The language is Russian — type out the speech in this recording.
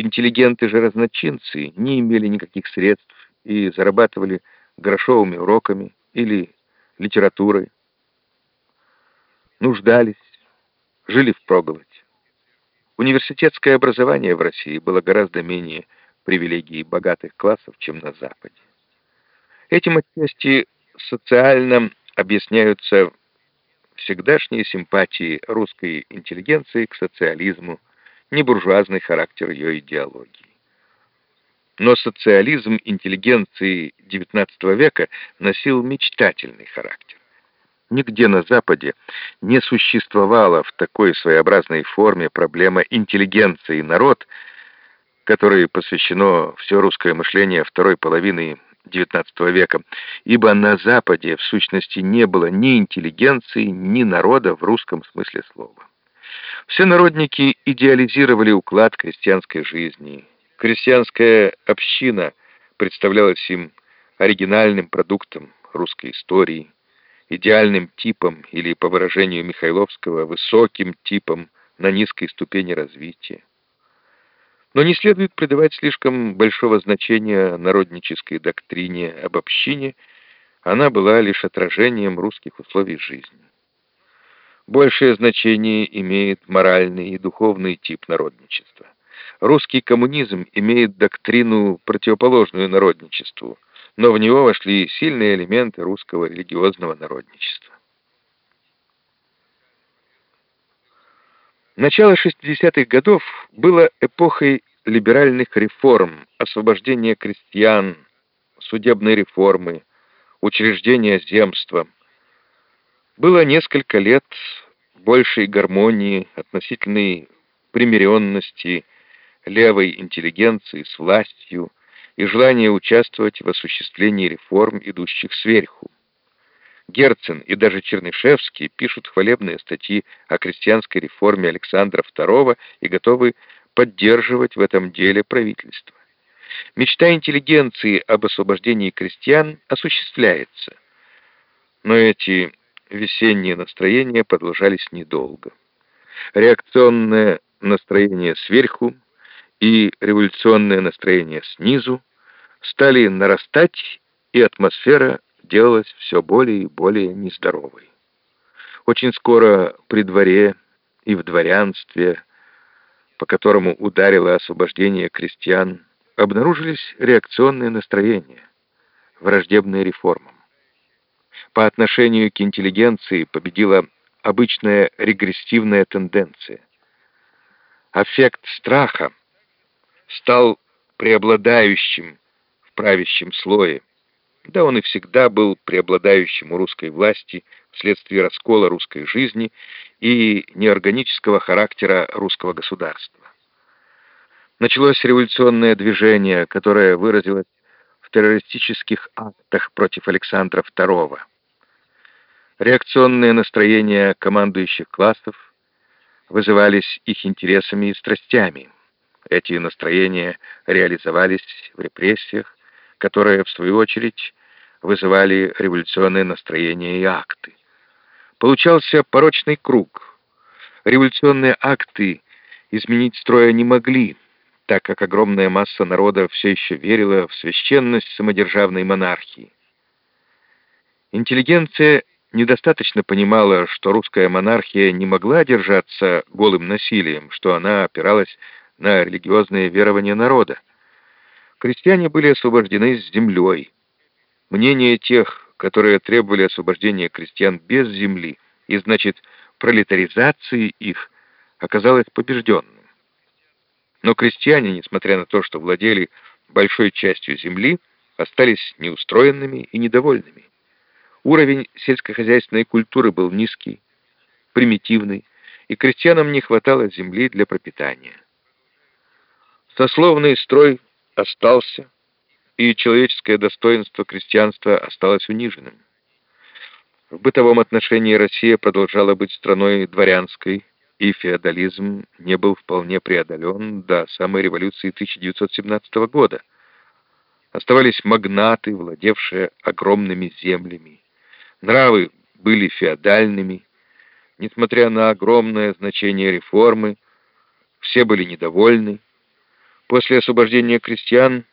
Интеллигенты же разночинцы не имели никаких средств и зарабатывали грошовыми уроками или литературой. Нуждались, жили впроголодь. Университетское образование в России было гораздо менее привилегией богатых классов, чем на Западе. Этим отчасти социально объясняются всегдашние симпатии русской интеллигенции к социализму, небуржуазный характер ее идеологии. Но социализм интеллигенции XIX века носил мечтательный характер. Нигде на Западе не существовало в такой своеобразной форме проблема интеллигенции народ, которой посвящено все русское мышление второй половины XIX века, ибо на Западе в сущности не было ни интеллигенции, ни народа в русском смысле слова. Все народники идеализировали уклад крестьянской жизни. Крестьянская община представлялась им оригинальным продуктом русской истории, идеальным типом или, по выражению Михайловского, высоким типом на низкой ступени развития. Но не следует придавать слишком большого значения народнической доктрине об общине, она была лишь отражением русских условий жизни. Большее значение имеет моральный и духовный тип народничества. Русский коммунизм имеет доктрину, противоположную народничеству, но в него вошли сильные элементы русского религиозного народничества. Начало 60-х годов было эпохой либеральных реформ, освобождения крестьян, судебной реформы, учреждения земства. Было несколько лет большей гармонии, относительной примиренности левой интеллигенции с властью и желания участвовать в осуществлении реформ, идущих сверху. Герцен и даже Чернышевский пишут хвалебные статьи о крестьянской реформе Александра II и готовы поддерживать в этом деле правительство. Мечта интеллигенции об освобождении крестьян осуществляется. Но эти весенние настроения продолжались недолго. Реакционное настроение сверху и революционное настроение снизу стали нарастать, и атмосфера делалась все более и более нездоровой. Очень скоро при дворе и в дворянстве, по которому ударило освобождение крестьян, обнаружились реакционные настроения, враждебные реформам. По отношению к интеллигенции победила обычная регрессивная тенденция. Аффект страха стал преобладающим в правящем слое, да он и всегда был преобладающим у русской власти вследствие раскола русской жизни и неорганического характера русского государства. Началось революционное движение, которое выразилось в террористических актах против Александра II. Реакционные настроения командующих классов вызывались их интересами и страстями. Эти настроения реализовались в репрессиях, которые, в свою очередь, вызывали революционные настроения и акты. Получался порочный круг. Революционные акты изменить строя не могли, так как огромная масса народа все еще верила в священность самодержавной монархии. Интеллигенция недостаточно понимала, что русская монархия не могла держаться голым насилием, что она опиралась на религиозные верования народа. Крестьяне были освобождены с землей. Мнение тех, которые требовали освобождения крестьян без земли, и, значит, пролетаризации их, оказалось побежденным. Но крестьяне, несмотря на то, что владели большой частью земли, остались неустроенными и недовольными. Уровень сельскохозяйственной культуры был низкий, примитивный, и крестьянам не хватало земли для пропитания. Сословный строй остался, и человеческое достоинство крестьянства осталось униженным. В бытовом отношении Россия продолжала быть страной дворянской, и феодализм не был вполне преодолен до самой революции 1917 года. Оставались магнаты, владевшие огромными землями. Нравы были феодальными. Несмотря на огромное значение реформы, все были недовольны. После освобождения крестьян